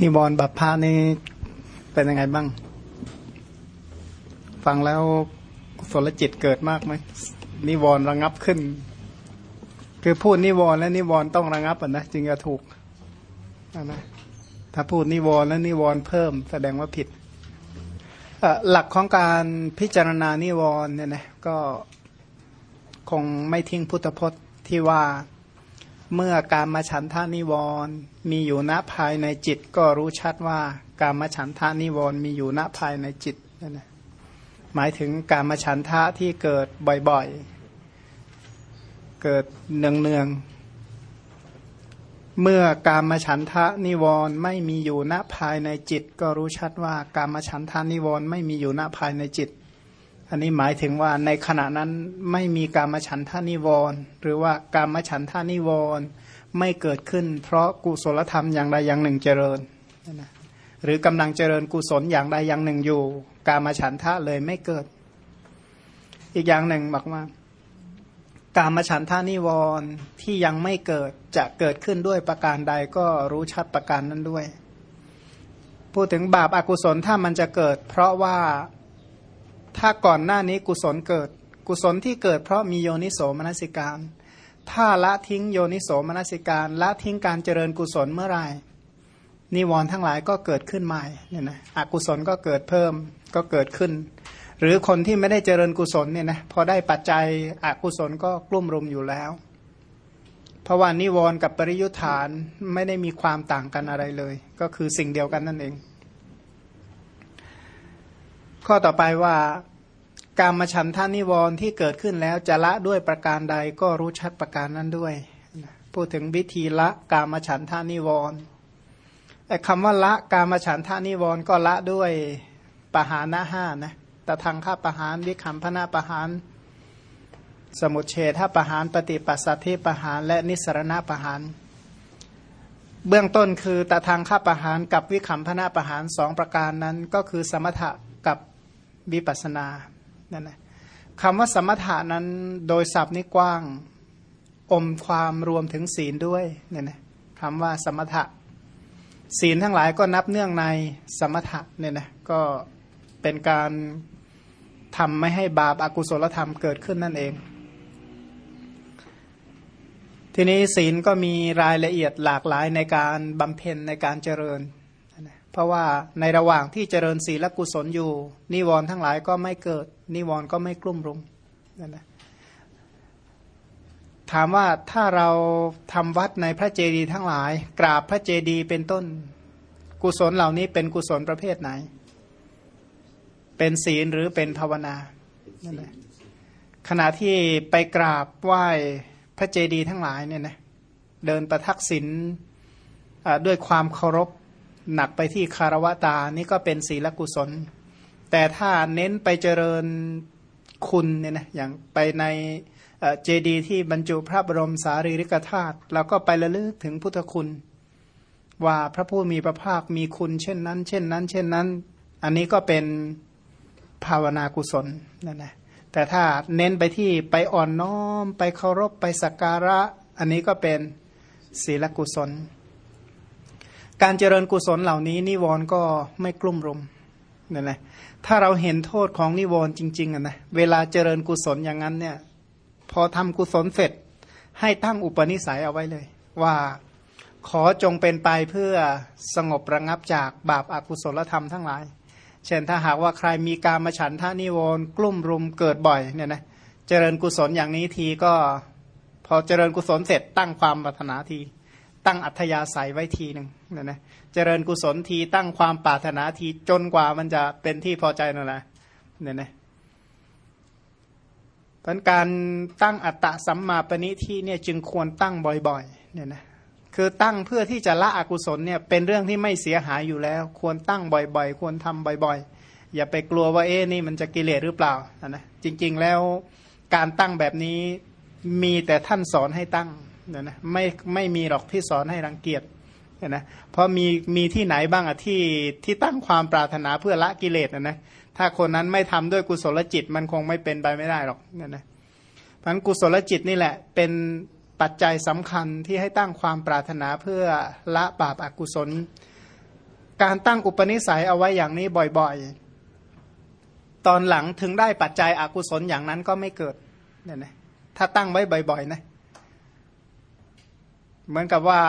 นิวรณ์บัพพานี่เป็นยังไงบ้าง ฟังแล้วกุศลจิตเกิดมากไหมนิวรณ์ระงับขึ้น คือพูดนิวรณ์และนิวรณ์ต้องระงับอะนะจึงจะถูกนะถ้าพูดนิวรณ์และนิวรณ์เพิ่ม แสดงว่าผิดหลักของการพิจารณานิวรณ์เนี่ยนะก็คงไม่ทิ้งพุทธพจน์ที่ว่า เมื่อการมาฉันทานิวรณ์มีอยู่ณภายในจิตก็รู้ชัดว่าการมาฉันทานิวรณ์มีอยู่ณภายในจิตนั่นแหละหมายถึงการมาฉันทะที่เกิดบ่อยๆ เกิดเนืองๆ เมื่อการมาฉันทะนิวรณ์ไม่มีอยู่ณภายในจิต ก็รู้ชัดว่าการมาฉันทานิวรณ์ไม่มีอยู่ณภายในจิต อันนี้หมายถึงว่าในขณะนั้นไม่มีการมฉันทานิวรณ์หรือว่าการมฉันทานิวรณ์ไม่เกิดขึ้น เพราะกุศลธรรมอย่างใดอย่างหนึ่งเจริญนะหรือกำลังเจริญกุศลอย่างใดอย่างหนึ่งอยู่ การมฉันทะเลยไม่เกิด อีกอย่างหนึ่งบอกว่าการมฉันทานิวรณ์ที่ยังไม่เกิดจะเกิดขึ้นด้วยประการใดก็รู้ชัดประการนั้นด้วย พูดถึงบาปอากุศลถ้ามันจะเกิด เพราะว่า ถ้าก่อนหน้านี้กุศลเกิด กุศลที่เกิดเพราะมีโยนิโสมนสิการ ถ้าละทิ้งโยนิโสมนสิการละทิ้งการเจริญกุศลเมื่อไหร่นิวรณ์ทั้งหลายก็เกิดขึ้นใหม่เนี่ยนะอกุศลก็เกิดเพิ่มก็เกิดขึ้น หรือคนที่ไม่ได้เจริญกุศลเนี่ยนะพอได้ปัจจัยอกุศลก็กลุ่มรุมอยู่แล้ว เพราะว่านิวรณ์กับปริยุทธานไม่ได้มีความต่างกันอะไรเลย ก็คือสิ่งเดียวกันนั่นเอง ข้อต่อไปว่าการมาฉันท่านิวรณ์ที่เกิดขึ้นแล้วจะละด้วยประการใดก็รู้ชัดประการนั้นด้วยพูดถึงวิธีละการมาฉันทานิวรณ์ไอ้คำว่าละการมาฉันทานิวรณ์ก็ละด้วยปหานะห้านะแต่ทางข้าปหานวิคัมพนาปหานสมุเฉทปหานปฏิปัสสัทธิปหานและนิสรณปหานเบื้องต้นคือตะทางข้าปหานกับวิคัมพนาปหานสองประการนั้นก็คือสมถะกับ วิปัสนานั่นนะคำว่าสมถะนั้นโดยศัพท์นี้กว้าง อมความรวมถึงศีลด้วยเนี่ยนะคำว่าสมถะ ศีลทั้งหลายก็นับเนื่องในสมถะเนี่ยนะก็เป็นการทำไม่ให้บาปอากุศลธรรมเกิดขึ้นนั่นเอง ทีนี้ศีลก็มีรายละเอียดหลากหลายในการบำเพ็ญในการเจริญ เพราะว่าในระหว่างที่เจริญศีลกุศลอยู่ นิวรณ์ทั้งหลายก็ไม่เกิด นิวรณ์ก็ไม่กลุ่มรุมนั่นแหละถามว่าถ้าเราทำวัดในพระเจดีย์ทั้งหลาย กราบพระเจดีย์เป็นต้นกุศลเหล่านี้เป็นกุศลประเภทไหน เป็นศีลหรือเป็นภาวนานั่นแหละขณะที่ไปกราบไหว้พระเจดีย์ทั้งหลายเนี่ยนะเดินประทักษิณด้วยความเคารพ หนักไปที่คารวตานี่ก็เป็นศีลกุศล แต่ถ้าเน้นไปเจริญคุณเนี่ยนะอย่างไปในเจดีที่บรรจุพระบรมสารีริกธาตุเราก็ไประลึกถึงพุทธคุณ ว่าพระผู้มีพระภาคมีคุณเช่นนั้น เช่นนั้น เช่นนั้น อันนี้ก็เป็นภาวนากุศลนั่นนะแต่ถ้าเน้นไปที่ไปอ่อนน้อม ไปเคารพไปสักการะ อันนี้ก็เป็นศีลกุศล การเจริญกุศลเหล่านี้ นิวรณ์ก็ไม่กลุ่มรุมเนี่ยนะถ้าเราเห็นโทษของนิวรณ์จริงๆอะนะเวลาเจริญกุศลอย่างนั้นเนี่ยพอทำกุศลเสร็จ ให้ตั้งอุปนิสัยเอาไว้เลย ว่าขอจงเป็นไปเพื่อสงบระงับจากบาปอากุศลธรรมทั้งหลาย เช่นถ้าหากว่าใครมีการมาฉันท่านิวรณ์กลุ่มรุมเกิดบ่อยเนี่ยนะเจริญกุศลอย่างนี้ทีก็ พอเจริญกุศลเสร็จตั้งความปรารถนาที ตั้งอัธยาศัยไว้ทีหนึ่งเนี่ยนะเจริญกุศลทีตั้งความปรารถนาทีจนกว่ามันจะเป็นที่พอใจนั่นแหละเนี่ยนะเพราะการตั้งอัตตะสัมมาปณิที่เนี่ยจึงควรตั้งบ่อยๆเนี่ยนะคือตั้งเพื่อที่จะละอกุศลเนี่ยเป็นเรื่องที่ไม่เสียหายอยู่แล้ว ควรตั้งบ่อยๆ ควรทำบ่อยๆ อย่าไปกลัวว่าเอ๊นี่มันจะกิเลสหรือเปล่านะจริงๆแล้วการตั้งแบบนี้มีแต่ท่านสอนให้ตั้ง เนี่ยนะไม่ไม่มีหรอกที่สอนให้รังเกียจเนี่ยนะเพราะมีมีที่ไหนบ้างอะที่ที่ตั้งความปรารถนาเพื่อละกิเลสนะนะถ้าคนนั้นไม่ทำด้วยกุศลจิตมันคงไม่เป็นไปไม่ได้หรอกเนี่ยนะเพราะกุศลจิตนี่แหละเป็นปัจจัยสำคัญที่ให้ตั้งความปรารถนาเพื่อละบาปอากุศล การตั้งอุปนิสัยเอาไว้อย่างนี้บ่อยๆ ตอนหลังถึงได้ปัจจัยอกุศลอย่างนั้นก็ไม่เกิดเนี่ยนะถ้าตั้งไว้บ่อยๆนะ เหมือนกับว่า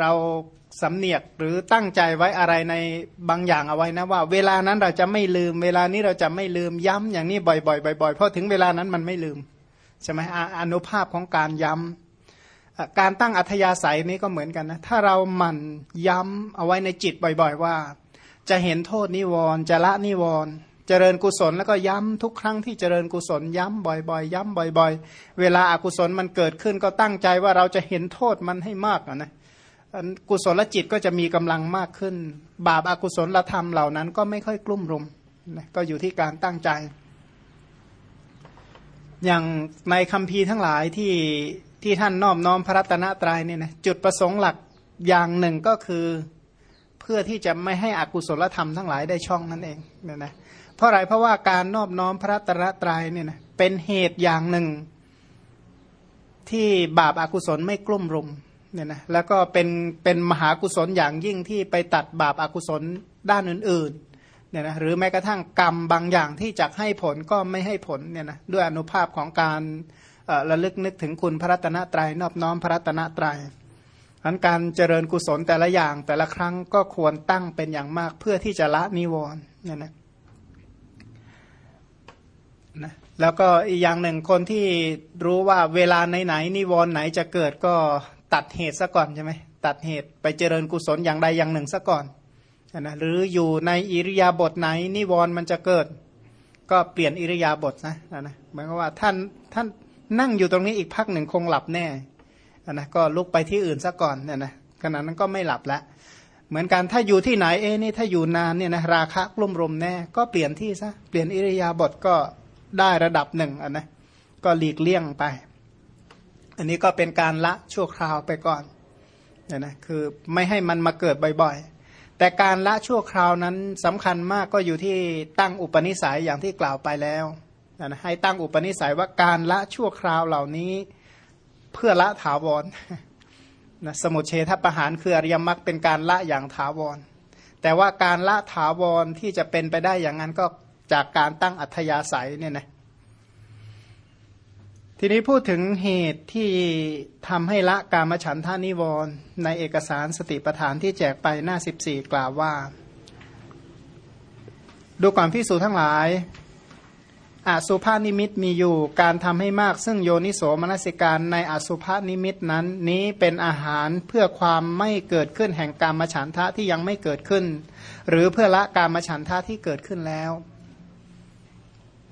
เราสำเนียกหรือตั้งใจไว้อะไรในบางอย่างเอาไว้นะว่า เวลานั้นเราจะไม่ลืม เวลานี้เราจะไม่ลืมย้ำอย่างนี้บ่อยๆบ่อยๆเพราะถึงเวลานั้นมันไม่ลืมใช่ไหมอนุภาพของการย้ำการตั้งอัธยาศัยนี้ก็เหมือนกันนะถ้าเราหมั่นย้ำเอาไว้ในจิตบ่อย ๆ ว่า จะเห็นโทษนิวรณ์จะละนิวรณ์ เจริญกุศลแล้วก็ย้ำทุกครั้งที่เจริญกุศลย้ำบ่อยๆ ย้ำบ่อย ๆ เวลาอากุศลมันเกิดขึ้นก็ตั้งใจว่าเราจะเห็นโทษมันให้มากนะกุศลจิตก็จะมีกำลังมากขึ้น บาปอากุศลธรรมเหล่านั้นก็ไม่ค่อยกลุ่มรุมนะก็อยู่ที่การตั้งใจ อย่างในคำพีทั้งหลายที่ที่ท่านนอบน้อมพระรัตนตรัยเนี่ยนะจุดประสงค์หลักอย่างหนึ่งก็คือ เพื่อที่จะไม่ให้อกุศลธรรมทั้งหลายได้ช่องนั่นเองเนี่ยนะ เพราะอะไรเพราะว่าการนอบน้อมพระตระตรายเนี่ยนะเป็นเหตุอย่างหนึ่ง ที่บาปอากุศลไม่กลุ่มรุมเนี่ยนะแล้วก็เป็นเป็นมหากุศลอย่างยิ่งที่ไปตัดบาปอากุศลด้านอื่นๆเนี่ยนะหรือแม้กระทั่งกรรมบางอย่างที่จะให้ผลก็ไม่ให้ผลเนี่ยนะด้วยอนุภาพของการระลึกนึกถึงคุณพระรัตนตรยัยนอบน้อมพระรัตนตรยัยอันการเจริญกุศลแต่ละอย่างแต่ละครั้งก็ควรตั้งเป็นอย่างมากเพื่อที่จะละนิวรณ์เนี่ยนะ นะแล้วก็อีกอย่างหนึ่งคนที่รู้ว่าเวลาไหนๆนิวรณ์ไหนจะเกิดก็ตัดเหตุซะก่อนใช่ไหมตัดเหตุไปเจริญกุศลอย่างใดอย่างหนึ่งซะก่อนนะหรืออยู่ในอิริยาบถไหนนิวรณ์มันจะเกิด ก็เปลี่ยนอิริยาบถนะนะหมายความว่าท่านท่านนั่งอยู่ตรงนี้อีกพักหนึ่งคงหลับแน่นะก็ลุกไปที่อื่นซะก่อนเนี่ยนะขณะนั้นก็ไม่หลับล้วเหมือนกันถ้าอยู่ที่ไหนเอ้นี่ถ้าอยู่นานเนี่ยนะราคะกลุ่มรมแน่ก็เปลี่ยนที่ซะเปลี่ยนอิริยาบถก็ ได้ระดับหนึ่งอันนะก็หลีกเลี่ยงไป อันนี้ก็เป็นการละชั่วคราวไปก่อนเนี่ยนะคือไม่ให้มันมาเกิดบ่อยๆ แต่การละชั่วคราวนั้นสำคัญมากก็อยู่ที่ตั้งอุปนิสัยอย่างที่กล่าวไปแล้วนะให้ตั้งอุปนิสัยว่าการละชั่วคราวเหล่านี้เพื่อละถาวรนะสมุเฉทประหารคืออริยมรรคเป็นการละอย่างถาวร แต่ว่าการละถาวรที่จะเป็นไปได้อย่างนั้นก็ จากการตั้งอัธยาศัยเนี่ยนะทีนี้พูดถึงเหตุที่ทำให้ละกามฉันทานิวรณ์ในเอกสารสติปทานที่แจกไปหน้า 14 กล่าวว่า ดูก่อนพิสูจทั้งหลายอสุภานิมิตมีอยู่การทำให้มากซึ่งโยนิโสมนสิการในอสุภานิมิตนั้นนี้เป็นอาหารเพื่อความไม่เกิดขึ้นแห่งการมฉันทะที่ยังไม่เกิดขึ้น หรือเพื่อละการมฉันทะที่เกิดขึ้นแล้ว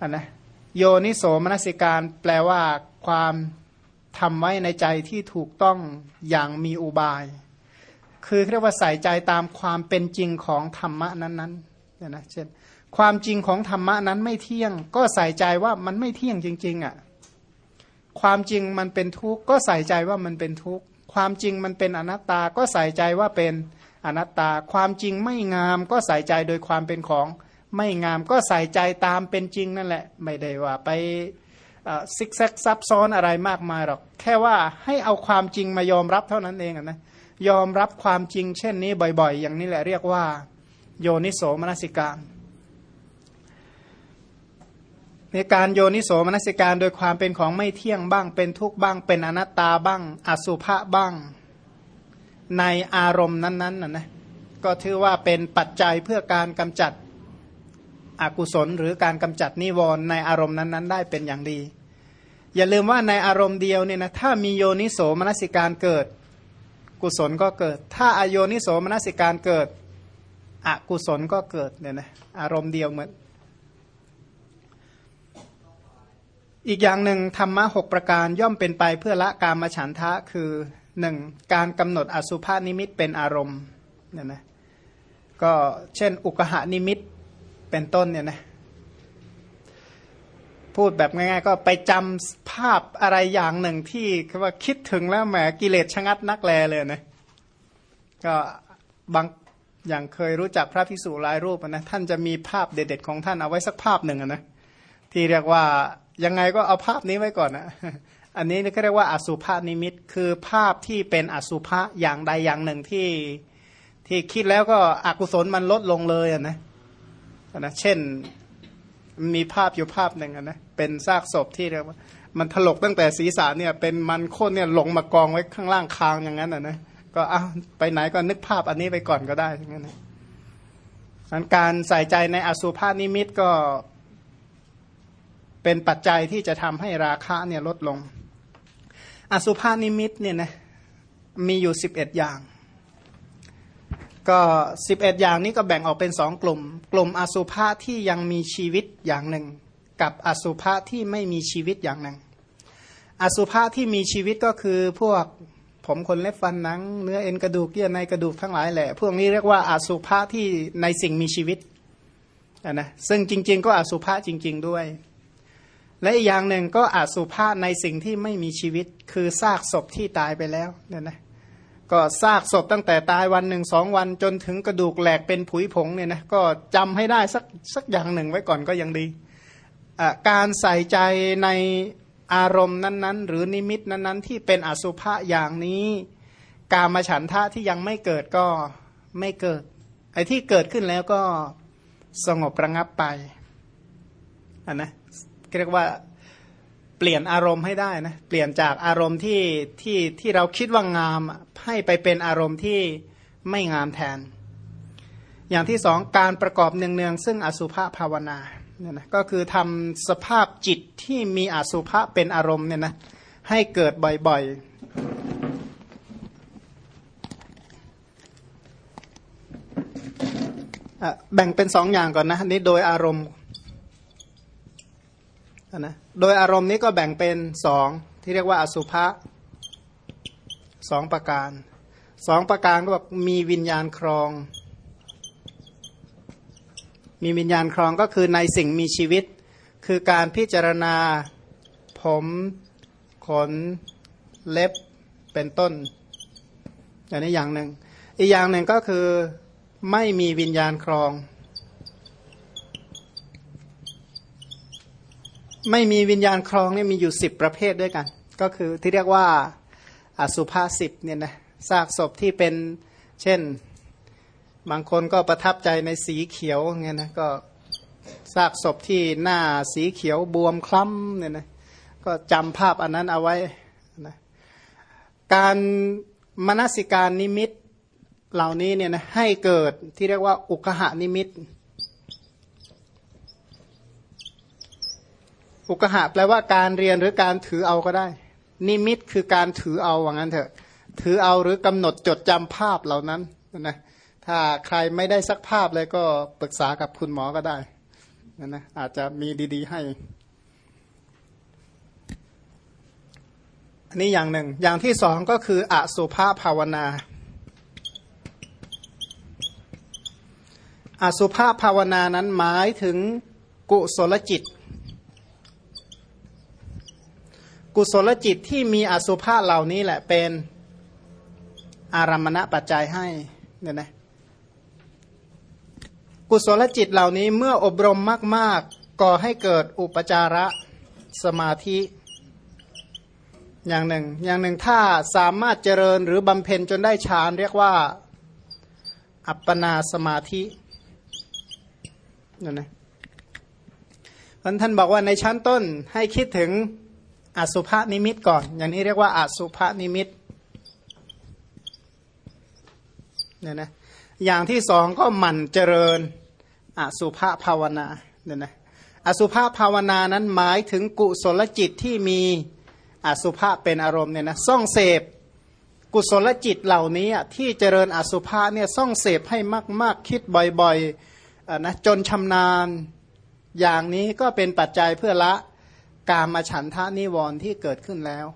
นนะโยนิโสมนสิการแปลว่าความทำไว้ในใจที่ถูกต้องอย่างมีอุบาย คือเรียกว่าใส่ใจตามความเป็นจริงของธรรมะนั้นๆเนี่ยนะเช่นความจริงของธรรมะนั้นไม่เที่ยง ก็ใส่ใจว่ามันไม่เที่ยงจริง ๆอะ่ะความจริงมันเป็นทุกข์ก็ใส่ใจว่ามันเป็นทุกข์ความจริงมันเป็นอนัตตาก็ใส่ใจว่าเป็นอนัตตา ความจริงไม่งามก็ใส่ใจโดยความเป็นของ ไม่งามก็ใส่ใจตามเป็นจริงนั่นแหละ ไม่ได้ว่าไปซิกแซกซับซ้อนอะไรมากมายหรอก แค่ว่าให้เอาความจริงมายอมรับเท่านั้นเองนะยอมรับความจริง เช่นนี้บ่อยๆ อย่างนี้แหละเรียกว่า โยนิโสมนสิการในการโยนิโสมนสิการโดยความเป็นของไม่เที่ยงบ้าง เป็นทุกข์บ้าง เป็นอนัตตาบ้าง อสุภะบ้าง ในอารมณ์นั้นๆนะนะก็ถือว่าเป็นปัจจัยเพื่อการกำจัด อกุศลหรือการกำจัดนิวรณ์ในอารมณ์นั้น ๆ ได้เป็นอย่างดี อย่าลืมว่าในอารมณ์เดียวเนี่ยนะถ้ามีโยนิโสมนสิการเกิด กุศลก็เกิด ถ้าอโยนิโสมนสิการเกิด อกุศลก็เกิดเนี่ยนะอารมณ์เดียวเหมือนอีกอย่างหนึ่งธรรมะหกประการย่อมเป็นไปเพื่อละกามฉันทะคือหนึ่งการกำหนดอสุภานิมิตเป็นอารมณ์เนี่ยนะก็เช่น อุกหานิมิต เป็นต้นเนี่ยนะพูดแบบง่ายๆ ก็ไปจำภาพอะไรอย่างหนึ่งที่ว่าคิดถึงแล้วแหมกิเลสชะงัดนักแลเลยนะก็บางอย่างเคยรู้จักพระภิกษุหลายรูปนะท่านจะมีภาพเด็ดๆของท่านเอาไว้สักภาพหนึ่งนะที่เรียกว่ายังไงก็เอาภาพนี้ไว้ก่อนนะอันนี้ก็เรียกว่าอสุภานิมิต คือภาพที่เป็นอสุภะอย่างใดอย่างหนึ่งที่ที่คิดแล้วก็อกุศลมันลดลงเลยนะ นะเช่นมีภาพอยู่ภาพหนึ่งนะเป็นซากศพที่เรียกว่ามันถลกตั้งแต่ศีรษะเนี่ยเป็นมันโค่นเนี่ยหลงมากองไว้ข้างล่างคางอย่างนั้นอะนะก็อ้าไปไหนก็นึกภาพอันนี้ไปก่อนก็ได้อย่างนั้นนะการใส่ใจในอสุภานิมิตก็เป็นปัจจัยที่จะทำให้ราคะเนี่ยลดลง อสุภานิมิตเนี่ยนะมีอยู่สิบเอ็ดอย่าง ก็สิบเอ็ดอย่างนี้ก็แบ่งออกเป็นสองกลุ่ม กลุ่มอสุภะที่ยังมีชีวิตอย่างหนึ่ง กับอสุภะที่ไม่มีชีวิตอย่างหนึ่ง อสุภะที่มีชีวิตก็คือพวกผมขนเล็บฟันหนัง เนื้อเอ็นกระดูกเยื่อในกระดูกทั้งหลายแหละ พวกนี้เรียกว่าอสุภะที่ในสิ่งมีชีวิตนะซึ่งจริง ๆ ก็อสุภะจริง ๆด้วย และอีกอย่างหนึ่งก็อสุภะในสิ่งที่ไม่มีชีวิต คือซากศพที่ตายไปแล้วเนี่ยนะ ก็ซากศพตั้งแต่ตายวันหนึ่งสองวันจนถึงกระดูกแหลกเป็นผุยผงเนี่ยนะก็จำให้ได้สักสักอย่างหนึ่งไว้ก่อนก็ยังดีการใส่ใจในอารมณ์นั้นๆ หรือนิมิตนั้นๆ ที่เป็นอสุภะอย่างนี้ การมาฉันทะที่ยังไม่เกิดก็ไม่เกิด ไอ้ที่เกิดขึ้นแล้วก็สงบระงับไปอันนะเรียกว่า ปลี่ยนอารมณ์ให้ได้นะเปลี่ยนจากอารมณ์ที่ที่ที่เราคิดว่างามให้ไปเป็นอารมณ์ที่ไม่งามแทน อย่างที่สองการประกอบเนืองๆซึ่งอสุภะภาวนาเนี่ยนะก็คือทำสภาพจิตที่มีอสุภะเป็นอารมณ์เนี่ยนะให้เกิดบ่อยๆแบ่งเป็นสองอย่างก่อนนะนี่โดยอารมณ์นะ โดยอารมณ์นี้ก็แบ่งเป็นสองที่เรียกว่าอสุภะสองประการสองประการก็บอกมีวิญญาณครอง มีวิญญาณครองก็คือในสิ่งมีชีวิต คือการพิจารณา ผม ขน เล็บเป็นต้นอย่างนี้อย่างหนึ่ง อีกอย่างหนึ่งก็คือไม่มีวิญญาณครอง ไม่มีวิญญาณครองเนี่ยมีอยู่สิบประเภทด้วยกัน ก็คือที่เรียกว่าอสุภาสิบเนี่ยนะซากศพที่เป็นเช่น บางคนก็ประทับใจในสีเขียวเงี้ยนะก็ซากศพที่หน้าสีเขียวบวมคล้ำเนี่ยนะก็จำภาพอันนั้นเอาไว้นะการมนสิการนิมิตเหล่านี้เนี่ยนะให้เกิดที่เรียกว่าอุกหานิมิต อุกหะแปลว่าการเรียนหรือการถือเอาก็ได้ นิมิตคือการถือเอาว่างั้นเถอะ ถือเอาหรือกำหนดจดจำภาพเหล่านั้นนะถ้าใครไม่ได้สักภาพเลยก็ปรึกษากับคุณหมอก็ได้นะนะอาจจะมีดี ๆ ให้อันนี้อย่างหนึ่ง อย่างที่สองก็คืออสุภาภาวนา อสุภาภาวนานั้นหมายถึงกุศลจิต กุศลจิตที่มีอสุภาเหล่านี้แหละเป็นอารมณปัจจัยให้เนี่ยนะกุศลจิตเหล่านี้เมื่ออบรมมาก ๆ ก่อให้เกิดอุปจาระสมาธิ อย่างหนึ่ง อย่างหนึ่งถ้าสามารถเจริญหรือบำเพ็ญจนได้ฌานเรียกว่า อัปปนาสมาธิเนั่นนะท่านบอกว่าในชั้นต้นให้คิดถึง อสุภนิมิตก่อน อย่างนี้เรียกว่าอสุภนิมิตเนี่ยนะอย่างที่สองก็หมั่นเจริญอสุภาภาวนาเนี่ยนะอสุภาภาวนานั้นหมายถึงกุศลจิตที่มีอสุภาเป็นอารมณ์เนี่ยนะซ่องเสพกุศลจิตเหล่านี้ที่เจริญอสุภาเนี่ยซ่องเสพให้มากๆคิดบ่อยๆนะจนชำนาญ อย่างนี้ก็เป็นปัจจัยเพื่อละ กามฉันทานิวรณ์ที่เกิดขึ้นแล้ว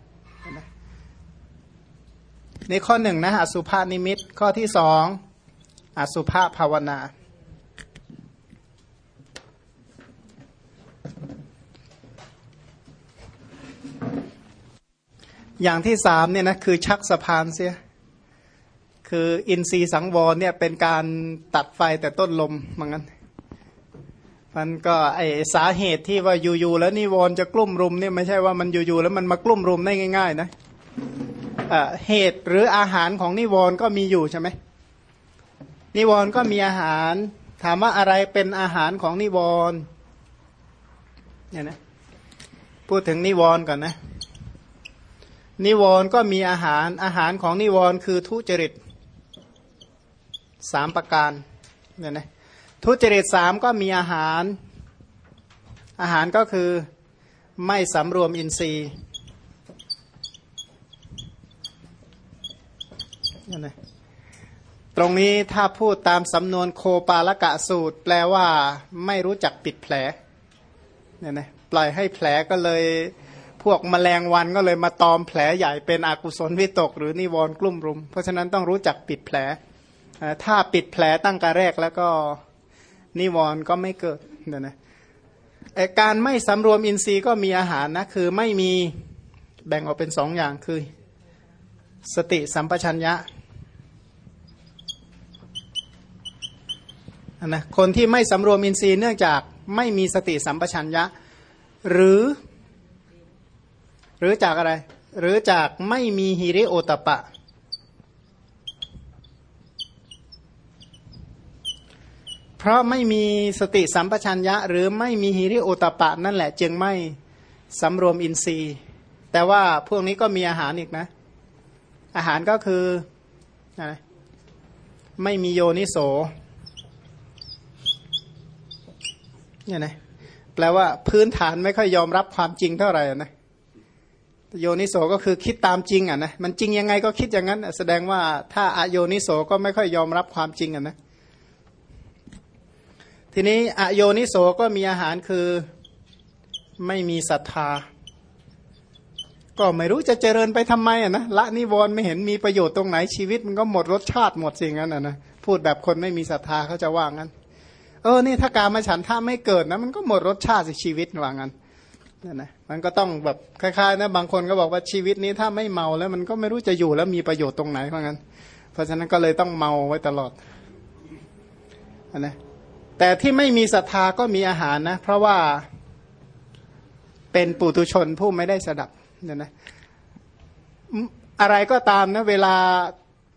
ในข้อหนึ่งนะอสุภานิมิตข้อที่สองอสุภาภาวนา อย่างที่สามเนี่ยนะคือชักสะพานเสียคืออินทรีย์สังวรเนี่ยเป็นการตัดไฟแต่ต้นลมเหมือนกัน มันก็ไอสาเหตุที่ว่าอยู่ๆแล้วนิวรจะกลุ่มรุมเนี่ยไม่ใช่ว่ามันอยู่ๆแล้วมันมากลุ่มรุมได้ง่าย ๆ นะเหตุหรืออาหารของนิวรก็มีอยู่ใช่ไหมนิวรณ์ก็มีอาหาร ถามว่าอะไรเป็นอาหารของนิวรณ์เนี่ยนะพูดถึงนิวรณ์ก่อนนะ นิวรณ์ก็มีอาหารอาหารของนิวรณ์คือทุจริตสามประการเนี่ยนะ ทุจริตสามก็มีอาหาร อาหารก็คือไม่สำรวมอินทรีย์นี่ยนะตรงนี้ถ้าพูดตามสำนวนโคปาลกะสูตร แปลว่าไม่รู้จักปิดแผลเนี่ยนะปล่อยให้แผลก็เลยพวกมแมลงวันก็เลยมาตอมแผลใหญ่เป็นอกุศลวิตก หรือนิวรณ์กลุ่มรุม เพราะฉะนั้นต้องรู้จักปิดแผลถ้าปิดแผลตั้งแต่แรกแล้วก็ นิวรณ์ก็ไม่เกิดเนี่ยนะการไม่สำรวมอินทรีย์ก็มีอาหารนะคือไม่มีแบ่งออกเป็นสองอย่างคือ สติสัมปชัญญะนะคนที่ไม่สำรวมอินทรีย์เนื่องจากไม่มีสติสัมปชัญญะ หรือ หรือจากอะไร หรือจากไม่มีฮิริโอตปะ เพราะไม่มีสติสัมปชัญญะ หรือไม่มีฮิริโอตปะนั่นแหละ จึงไม่สำรวมอินทรีย์ แต่ว่าพวกนี้ก็มีอาหารอีกนะ อาหารก็คืออะไรไม่มีโยนิโสเนี่ยนะแปลว่าพื้นฐานไม่ค่อยยอมรับความจริงเท่าไหร่นะโยนิโสก็คือคิดตามจริงอะนะมันจริงยังไงก็คิดอย่างนั้น แสดงว่าถ้าอโยนิโสก็ไม่ค่อยยอมรับความจริงอะนะ ทีนี้อโยนิโสก็มีอาหารคือไม่มีศรัทธา ก็ไม่รู้จะเจริญไปทำไมอะนะละนิวรณ์ไม่เห็นมีประโยชน์ตรงไหนชีวิตมันก็หมดรสชาติหมดสิ่งนั้นอะนะพูดแบบคนไม่มีศรัทธาเขาจะว่างั้น เออนี่ถ้าการมาฉันถ้าไม่เกิดนะ มันก็หมดรสชาติสิชีวิตว่างั้นนั่นนะมันก็ต้องแบบคล้ายๆนะบางคนก็บอกว่าชีวิตนี้ถ้าไม่เมาแล้ว มันก็ไม่รู้จะอยู่แล้วมีประโยชน์ตรงไหนว่างั้น เพราะฉะนั้นก็เลยต้องเมาไว้ตลอดนะ แต่ที่ไม่มีศรัทธาก็มีอาหารนะ เพราะว่าเป็นปุถุชนผู้ไม่ได้สดับเนี่ยนะอะไรก็ตามนะเวลา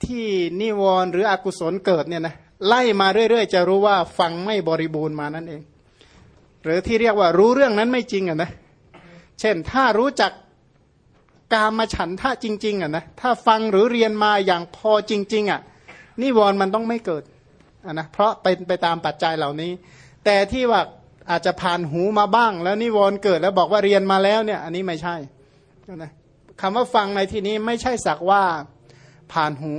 ที่นิวรณ์หรืออกุศลเกิดเนี่ยนะไล่มาเรื่อย ๆ จะรู้ว่าฟังไม่บริบูรณ์มานั่นเอง หรือที่เรียกว่ารู้เรื่องนั้นไม่จริงอะนะเช่นถ้ารู้จักกามาฉันท่าจริง ๆอะนะถ้าฟังหรือเรียนมาอย่างพอจริง ๆ อะนิวรณ์มันต้องไม่เกิดะนะเพราะเป็นไปตามปัจจัยเหล่านี้ แต่ที่ว่าอาจจะผ่านหูมาบ้าง แล้วนิวรณ์เกิดแล้วบอกว่าเรียนมาแล้วเนี่ย อันนี้ไม่ใช่นะคำว่าฟังในที่นี้ไม่ใช่สักว่าผ่านหู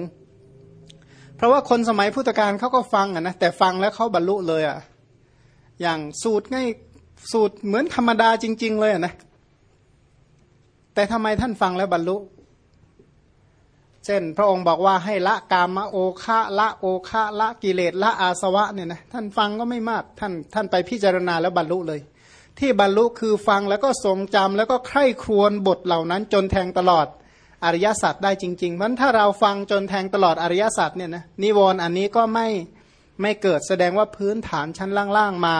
เพราะว่าคนสมัยพุทธกาลเขาก็ฟังอะนะแต่ฟังแล้วเขาบรรลุเลยอะอย่างสูตรง่ายสูตรเหมือนธรรมดาจริง ๆ เลยอะนะแต่ทำไมท่านฟังแล้วบรรลุ เช่น พระองค์บอกว่าให้ละกามโอคะละโอคะละกิเลสละอาสวะเนี่ยนะท่านฟังก็ไม่มากท่านท่านไปพิจารณาแล้วบรรลุเลย ที่บรรลุคือฟังแล้วก็ทรงจำแล้วก็ใคร่ครวญบทเหล่านั้นจนแทงตลอดอริยสัจได้จริงๆเพราะถ้าเราฟังจนแทงตลอดอริยสัจเนี่ยนะนิวรณ์อันนี้ก็ไม่ไม่เกิดแสดงว่าพื้นฐานชั้นล่างๆมา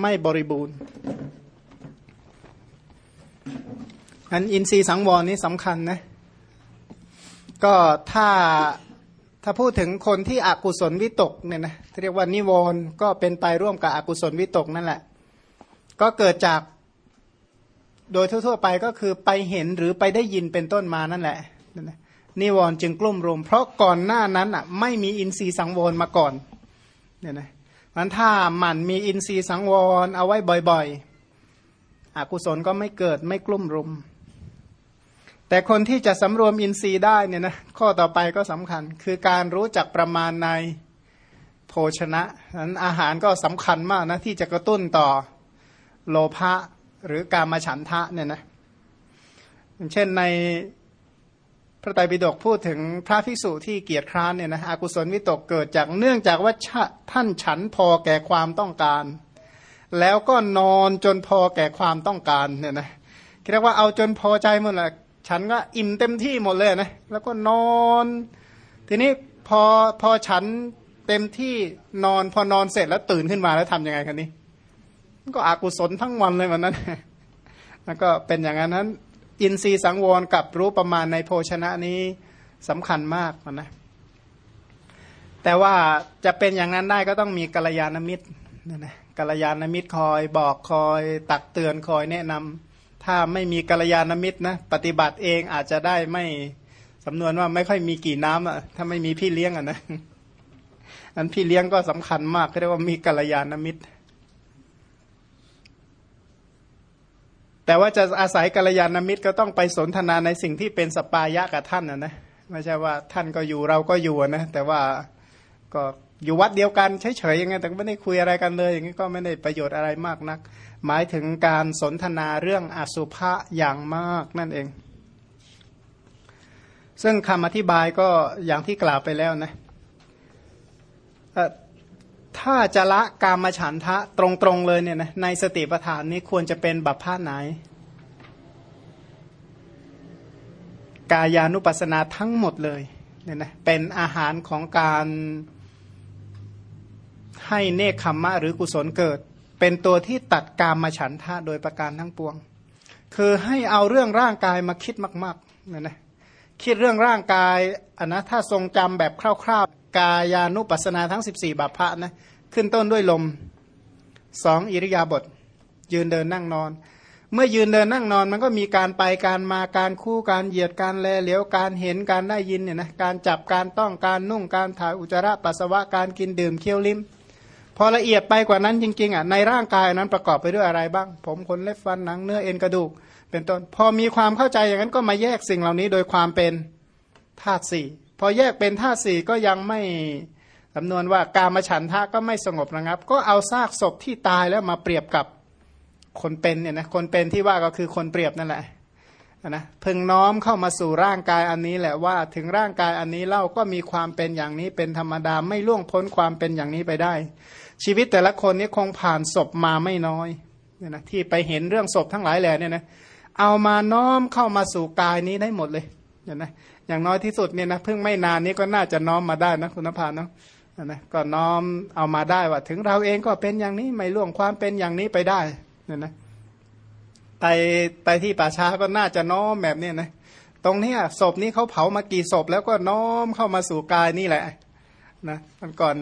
ไม่บริบูรณ์อันอินทรีย์สังวรนี้สำคัญนะ ก็ถ้าถ้าพูดถึงคนที่อกุศลวิตกเนี่ยนะเรียกว่านิวรณ์ก็เป็นไปร่วมกับอกุศลวิตกนั่นแหละ ก็เกิดจากโดยทั่วๆไปก็คือไปเห็นหรือไปได้ยินเป็นต้นมานั่นแหละนิวรณ์จึงกลุ่มรุมเพราะก่อนหน้านั้นอะไม่มีอินทรีย์สังวรมาก่อนเนี่ยนะมันถ้าหมั่นมีอินทรีย์สังวรเอาไว้บ่อย ๆ อกุศลก็ไม่เกิดไม่กลุ่มรุม แต่คนที่จะสำรวมอินทรีย์ได้เนี่ยนะข้อต่อไปก็สำคัญ คือการรู้จักประมาณในโภชนะนั้นอาหารก็สำคัญมากนะที่จะกระตุ้นต่อโลภะหรือการมฉันทะเนี่ยนะเช่นในพระไตรปิฎกพูดถึงพระภิกษุที่เกียรติคร้านเนี่ยนะอกุศลวิตกเกิดจากเนื่องจากว่าท่านฉันพอแก่ความต้องการ แล้วก็นอนจนพอแก่ความต้องการเนี่ยนะเรียกว่าเอาจนพอใจหมดแหละ ฉันก็อิ่มเต็มที่หมดเลยนะ แล้วก็นอน ทีนี้พอพอฉันเต็มที่นอนพอนอนเสร็จแล้วตื่นขึ้นมาแล้วทำยังไงกันนี้ก็อากุศลทั้งวันเลยวันนั้น แล้วก็เป็นอย่างนั้น อินทรีย์สังวรกับรู้ประมาณในโภชนะนี้สำคัญมากนะ แต่ว่าจะเป็นอย่างนั้นได้ก็ต้องมีกัลยาณมิตรนี่นะกัลยาณมิตรคอยบอกคอย ตักเตือนคอยแนะนำ ถ้าไม่มีกัลยาณมิตรนะปฏิบัติเองอาจจะได้ไม่สำนวนว่าไม่ค่อยมีกี่น้ำอะถ้าไม่มีพี่เลี้ยงอะนะอันพี่เลี้ยงก็สำคัญมากเรียกว่ามีกัลยาณมิตร แต่ว่าจะอาศัยกัลยาณมิตรก็ต้องไปสนทนาในสิ่งที่เป็นสปายะกับท่านนะนะไม่ใช่ว่าท่านก็อยู่เราก็อยู่นะแต่ว่าก็อยู่วัดเดียวกันเฉยๆยังไงแต่ไม่ได้คุยอะไรกันเลย อย่างนี้ก็ไม่ได้ประโยชน์อะไรมากนัก หมายถึงการสนทนาเรื่องอสุภะอย่างมากนั่นเอง ซึ่งคำอธิบายก็อย่างที่กล่าวไปแล้วนะถ้าจะละกามฉันทะตรงๆเลยเนี่ยนะในสติปัฏฐานนี้ควรจะเป็นบัพพาไหน กายานุปัสสนาทั้งหมดเลยเนี่ยนะเป็นอาหารของการให้เนคขมมะหรือกุศลเกิด เป็นตัวที่ตัดกามมาฉันทะโดยประการทั้งปวง คือให้เอาเรื่องร่างกายมาคิดมากๆเนี่ยนะคิดเรื่องร่างกายอันนะถ้าทรงจำแบบคร่าวๆ กายานุปัสนาทั้ง 14 บาพะนะขึ้นต้นด้วยลมสองอิริยาบถยืนเดินนั่งนอน เมื่อยืนเดินนั่งนอนมันก็มีการไปการมาการคู่การเหยียดการแลเหลียวการเห็นการได้ยินเนี่ยนะการจับการต้องการนุ่งการถ่ายอุจจาระปัสสาวะการกินดื่มเคี้ยวลิ้ม พอละเอียดไปกว่านั้นจริงๆอะในร่างกายนั้นประกอบไปด้วยอะไรบ้าง ผมขนเล็บฟันหนังเนื้อเอ็นกระดูก เป็นต้น พอมีความเข้าใจอย่างนั้นก็มาแยกสิ่งเหล่านี้โดยความเป็นธาตุสี่พอแยกเป็นธาตุสี่ก็ยังไม่สำนวนว่าการมาฉันทะก็ไม่สงบระงับ ก็เอาซากศพที่ตายแล้วมาเปรียบกับคนเป็นเนี่ยนะคนเป็นที่ว่าก็คือคนเปรียบนั่นแหละนะพึงน้อมเข้ามาสู่ร่างกายอันนี้แหละว่าถึงร่างกายอันนี้เล่าก็มีความเป็นอย่างนี้เป็นธรรมดาไม่ล่วงพ้นความเป็นอย่างนี้ไปได้ ชีวิตแต่ละคนนี้คงผ่านศพมาไม่น้อยเนี่ยนะที่ไปเห็นเรื่องศพทั้งหลายแหล่เนี่ยนะเอามาน้อมเข้ามาสู่กายนี้ได้หมดเลยเนี่ยนะอย่างน้อยที่สุดเนี่ยนะเพิ่งไม่นานนี้ก็น่าจะน้อมมาได้นะคุณพานเนาะนะก็น้อมเอามาได้ว่า ถึงเราเองก็เป็นอย่างนี้ไม่ล่วงความเป็นอย่างนี้ไปได้เนี่ยนะไปไปที่ป่าช้าก็น่าจะน้อมแบบนี้นะตรงนี้ศพนี้เขาเผามากี่ศพแล้วก็น้อมเข้ามาสู่กายนี่แหละนะมันก่อน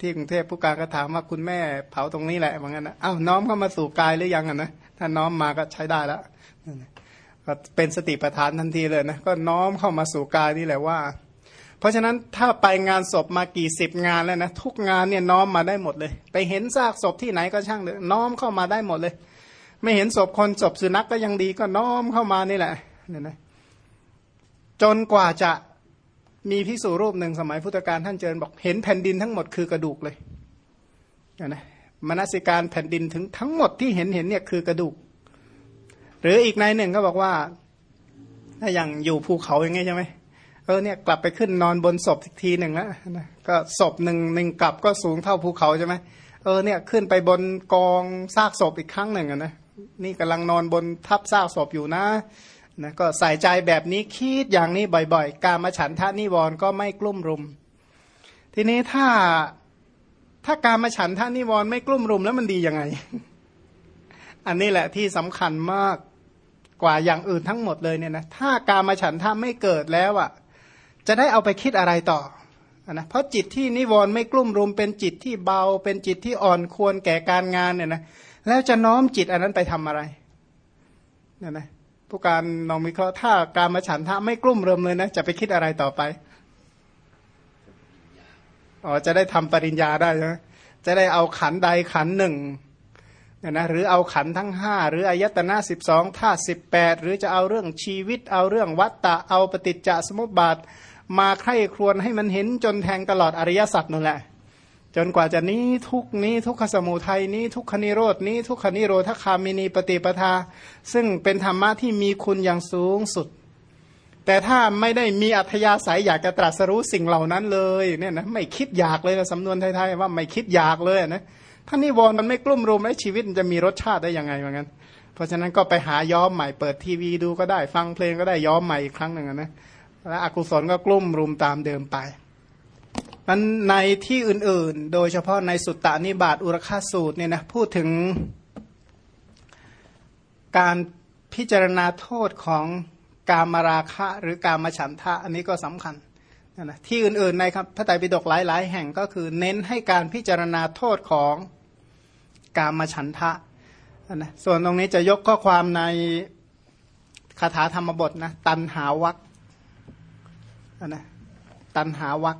ที่กรุงเทพผู้การก็ถามว่าคุณแม่เผาตรงนี้แหละเหมือนกันนะเอ้าน้อมเข้ามาสู่กายหรือยังอะนะถ้าน้อมมาก็ใช้ได้แล้วก็เป็นสติปัฏฐานทันทีเลยนะก็น้อมเข้ามาสู่กายนี่แหละว่า เพราะฉะนั้นถ้าไปงานศพมากี่สิบงานแล้วนะทุกงานเนี่ยน้อมมาได้หมดเลย ไปเห็นซากศพที่ไหนก็ช่างเลยน้อมเข้ามาได้หมดเลย ไม่เห็นศพคนศพสุนัขกก็ยังดีก็น้อมเข้ามานี่แหละเนี่ยนะจนกว่าจะ มีพิสูรูปหนึ่งสมัยพุทธกาลท่านเจริญบอกเห็นแผ่นดินทั้งหมดคือกระดูกเลยนะมนสิการแผ่นดินถึงทั้งหมดที่เห็นเห็นเนี่ยคือกระดูก หรืออีกในหนึ่งก็บอกว่าถ้าอย่างอยู่ภูเขาอย่างเงี้ยใช่ไหมเออเนี่ยกลับไปขึ้นนอนบนศพอีกทีหนึ่งแล้วนะก็ศพหนึ่งหนึ่งกลับก็สูงเท่าภูเขาใช่ไหมเออเนี่ยขึ้นไปบนกองซากศพอีกครั้งหนึ่งนะนี่กำลังนอนบนทับซากศพอยู่นะ นะก็ใส่ใจแบบนี้คิดอย่างนี้บ่อยๆ การมาฉันทะนิวรณ์ก็ไม่กลุ่มรุม ทีนี้ถ้าถ้าการมาฉันทะนิวรณ์ไม่กลุ่มรุมแล้วมันดียังไง อันนี้แหละที่สำคัญมากกว่าอย่างอื่นทั้งหมดเลยเนี่ยนะถ้าการมาฉันทะไม่เกิดแล้วอะ จะได้เอาไปคิดอะไรต่อนะเพราะจิตที่นิวรณ์ไม่กลุ่มรุม เป็นจิตที่เบา เป็นจิตที่อ่อนควรแก่การงานเนี่ยนะแล้วจะน้อมจิตอันนั้นไปทำอะไรเนี่ยนะ ผู้การลองวิเคราะห์ถ้าการมาฉันทะไม่กลุ่มเริมเลยนะ จะไปคิดอะไรต่อไปอ๋อจะได้ทำปริญญาได้ใช่ไหมจะได้เอาขันใดขันหนึ่งเนี่ยนะหรือเอาขันทั้งห้าหรืออายตนะสิบสองท่าสิบแปดหรือจะเอาเรื่องชีวิต เอาเรื่องวัตตะเอาปฏิจจสมุปบาท มาใคร่ครวญให้มันเห็นจนแทงตลอดอริยสัจนั่นแหละ จนกว่าจะนี้ทุกนี้ทุกขสมุทัยนี้ทุกขนิโรดนี้ทุกขนิโรธคามินีปฏิปทา ซึ่งเป็นธรรมะที่มีคุณอย่างสูงสุด แต่ถ้าไม่ได้มีอัธยาศัยอยากจะตรัสรู้สิ่งเหล่านั้นเลยเนี่ยนะไม่คิดอยากเลยนะสำนวนไทยๆว่าไม่คิดอยากเลยนะถ้านิวรณ์มันไม่กลุ่มรุมแล้วชีวิตมันจะมีรสชาติได้ยังไงเหมือนกันเพราะฉะนั้นก็ไปหาย้อมใหม่เปิดทีวีดูก็ได้ฟังเพลงก็ได้ย้อมใหม่อีกครั้งหนึ่งนะและอกุศลก็กลุ่มรุมตามเดิมไป มันในที่อื่นๆ โดยเฉพาะในสุตตานิบาตอุรคาสูตรเนี่ยนะพูดถึงการพิจารณาโทษของกามราคะหรือกามฉันทะอันนี้ก็สำคัญนะที่อื่นๆในครับพระไตรปิฎกหลายๆ แห่งก็คือเน้นให้การพิจารณาโทษของกามฉันทะนะส่วนตรงนี้จะยกข้อความในคาถาธรรมบทนะตันหาวักนะตันหาวัก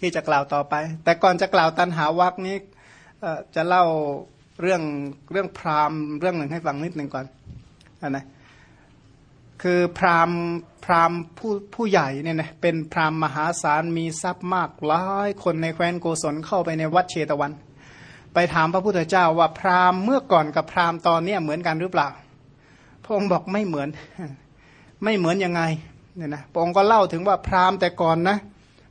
ที่จะกล่าวต่อไป แต่ก่อนจะกล่าวตันหาวักนี้จะเล่าเรื่องเรื่องพราหมณ์เรื่องหนึ่งให้ฟังนิดหนึ่งก่อนนะคือพราหมณ์พราหมณ์ผู้ผู้ใหญ่เนี่ยนะเป็นพราหมณ์มหาศาลมีทรัพย์มากหลายคนในแคว้นโกศลเข้าไปในวัดเชตวัน ไปถามพระพุทธเจ้าว่าพราหมณ์เมื่อก่อนกับพราหมณ์ตอนนี้เหมือนกันหรือเปล่า พระองค์บอกไม่เหมือน ไม่เหมือนยังไงเนี่ยนะพระองค์ก็เล่าถึงว่าพราหมณ์แต่ก่อนนะเ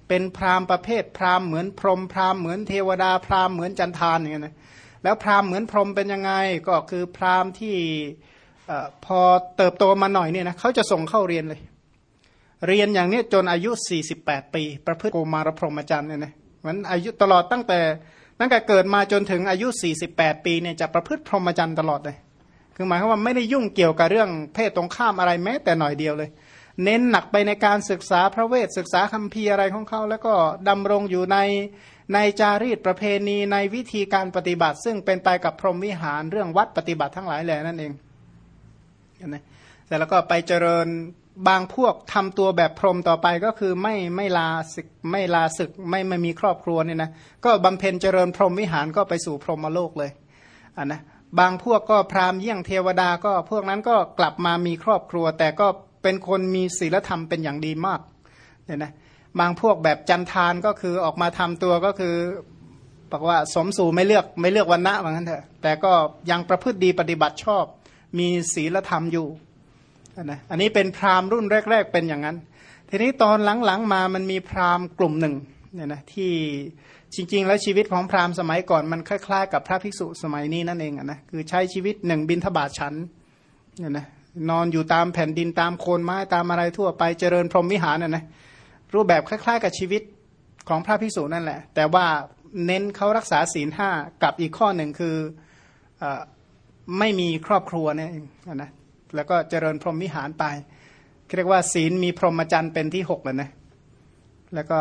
เป็นพราหมณ์ประเภทพราหมณ์เหมือนพรหมพราหมณ์เหมือนเทวดาพราหมณ์เหมือนจันทานอย่างเงี้ยนะแล้วพราหมณ์เหมือนพรหมเป็นยังไงก็คือพราหมณ์ที่พอเติบโตมาหน่อยเนี่ยนะเขาจะส่งเข้าเรียนเลย เรียนอย่างนี้จนอายุ 48 ปี ประพฤติโกมารพรหมจรรย์เนี่ยนะมันอายุตลอดตั้งแต่ตั้งแต่เกิดมาจนถึงอายุ 48 ปีเนี่ยจะประพฤติพรหมจรรย์ตลอดเลยคือหมายความว่าไม่ได้ยุ่งเกี่ยวกับเรื่องเพศตรงข้ามอะไรแม้แต่หน่อยเดียวเลย เน้นหนักไปในการศึกษาพระเวทศึกษาคัมภีอะไรของเขา แล้วก็ดำรงอยู่ในในจารีตประเพณีในวิธีการปฏิบัติ ซึ่งเป็นไปกับพรหมวิหารเรื่องวัดปฏิบัติทั้งหลายแหล่นั่นเองนะแต่แล้วก็ไปเจริญบางพวกทำตัวแบบพรหมต่อไปก็คือไม่ไม่ลาศึกไม่ลาศึกไม่ไม่มีครอบครัวเนี่ยนะก็บำเพ็ญเจริญพรหมวิหารก็ไปสู่พรหมโลกเลยอ่านะบางพวกก็พราหมณ์เยี่ยงเทวดาก็พวกนั้นก็กลับมามีครอบครัว แต่ก็ เป็นคนมีศีลธรรมเป็นอย่างดีมากเนี่ยนะบางพวกแบบจันทานก็คือออกมาทำตัวก็คือบอกว่าสมสู่ไม่เลือกไม่เลือกวันณะว่างั้นเถอะแต่ก็ยังประพฤติดีปฏิบัติชอบ มีศีลธรรมอยู่นะอันนี้เป็นพราหมณ์รุ่นแรก ๆ เป็นอย่างนั้น ทีนี้ตอนหลังๆมามันมีพราหมณ์กลุ่มหนึ่งเนี่ยนะที่จริง ๆ แล้วชีวิตของพราหมณ์สมัยก่อนมันคล้าย ๆ กับพระภิกษุสมัยนี้นั่นเองนะคือใช้ชีวิตหนึ่งบินทบาทฉันเนี่ยนะ นอนอยู่ตามแผ่นดินตามโคนไม้ตามอะไรทั่วไปเจริญพรหมวิหารน่ะนะรูปแบบคล้าย ๆ กับชีวิตของพระภิกษุนั่นแหละ แต่ว่าเน้นเขารักษาศีลห้ากับอีกข้อหนึ่งคืออไม่มีครอบครัวนี่เองนะแล้วก็เจริญพรหมวิหารไปเรียกว่าศีลมีพรหมจรรย์เป็นที่หกเลยนะแล้วก็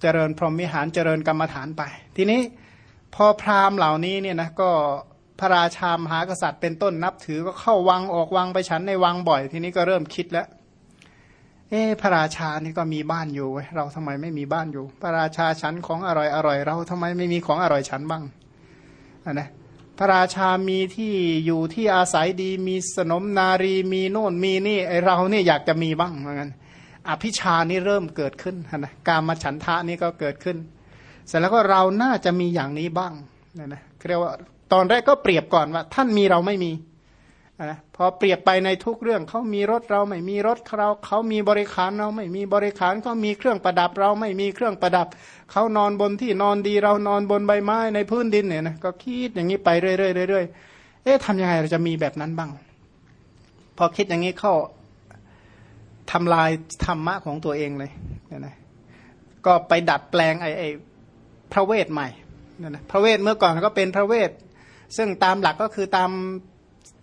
เจริญพรหมวิหารเจริญกรรมฐานไป ทีนี้พอพราหมณ์เหล่านี้เนี่ยนะก็ พระราชามหากษัตริย์เป็นต้นนับถือก็เข้าวังออกวังไปฉันในวังบ่อย ทีนี้ก็เริ่มคิดแล้ว เออพระราชานี่ก็มีบ้านอยู่เว้ยเราทำไมไม่มีบ้านอยู่ พระราชาฉันของอร่อยอร่อยเราทำไมไม่มีของอร่อยฉันบ้างอะนะพระราชามีที่อยู่ที่อาศัยดี มีสนมนารีมีโน่นมีนี่ไอเราเนี่ยอยากจะมีบ้างเหมือนกันอภิชานี่เริ่มเกิดขึ้นนะการมาฉันทะนี่ก็เกิดขึ้น เสร็จแล้วก็เราน่าจะมีอย่างนี้บ้างนะนะเรียกว่า ตอนแรกก็เปรียบก่อนว่า ท่านมีเราไม่มีนะพอเปรียบไปในทุกเรื่องเขามีรถเราไม่มีรถเราเขามีบริขารเราไม่มีบริขารเขามีเครื่องประดับเราไม่มีเครื่องประดับเขานอนบนที่นอนดีเรานอนบนใบไม้ในพื้นดินเนี่ยนะก็คิดอย่างนี้ไปเรื่อยๆเรื่อยๆเอ๊ะทำยังไงเราจะมีแบบนั้นบ้าง พอคิดอย่างนี้เข้าทำลายธรรมะของตัวเองเลยเนี่ยนะก็ไปดัดแปลงไอ้ไอ้พระเวทใหม่เนี่ยนะพระเวทเมื่อก่อนก็เป็นพระเวท ซึ่งตามหลักก็คือตาม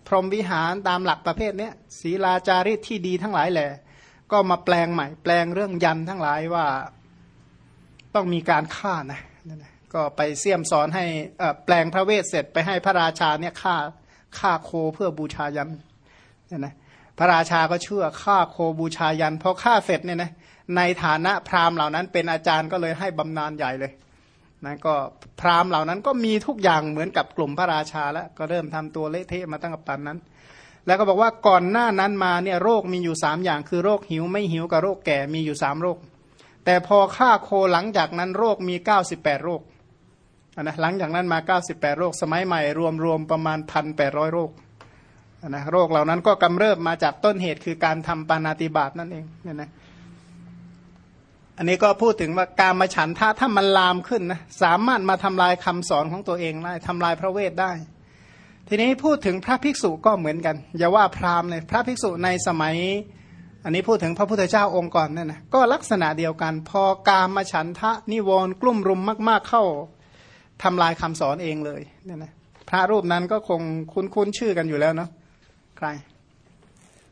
พรหมวิหารตามหลักประเภทเนี้ยศีลาจารีตที่ดีทั้งหลายแหละก็มาแปลงใหม่ แปลงเรื่องยันทั้งหลายว่าต้องมีการฆ่านะก็ไปเสี่ยมสอนให้แปลงพระเวทเสร็จไปให้พระราชาเนี่ยฆ่าฆ่าโคเพื่อบูชายันเนี่ยนะพระราชาก็เชื่อฆ่าโคบูชายันพอฆ่าเสร็จเนี่ยนะในฐานะพราหมณ์เหล่านั้นเป็นอาจารย์ก็เลยให้บำนาญใหญ่เลย นะก็พราหมณ์เหล่านั้นก็มีทุกอย่างเหมือนกับกลุ่มพระราชาแล้วก็เริ่มทำตัวเละเทะมาตั้งแต่ปันนั้น แล้วก็บอกว่าก่อนหน้านั้นมาเนี่ยโรคมีอยู่สามอย่างคือโรคหิวไม่หิวกับโรคแก่มีอยู่สามโรค แต่พอฆ่าโคหลังจากนั้นโรคมีเก้าสิบแปดโรคนะหลังจากนั้นมาเก้าสิบแปดโรค สมัยใหม่รวมรวมประมาณพันแปดร้อยโรคนะโรคเหล่านั้นก็กำเริบมาจากต้นเหตุคือการทำปานาติบาตนั่นเองเนี่ยนะ อันนี้ก็พูดถึงว่าการมาฉันท่าถ้ามันลามขึ้นนะสามารถมาทำลายคำสอนของตัวเองได้ทำลายพระเวทได้ ทีนี้พูดถึงพระภิกษุก็เหมือนกัน อย่าว่าพราหมณ์เลยพระภิกษุในสมัย อันนี้พูดถึงพระพุทธเจ้าองค์ก่อนนั่นนะก็ลักษณะเดียวกัน พอการมาฉันทะนิวรณ์กลุ่มรุมมาก ๆเข้าทำลายคำสอนเองเลยเนี่ยนะพระรูปนั้นก็คงคุ้นๆชื่อกันอยู่แล้วเนาะใคร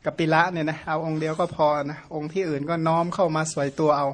กับปิละเนี่ยนะเอาองค์เดียวก็พอนะองค์ที่อื่นก็น้อมเข้ามาสวยตัวเอา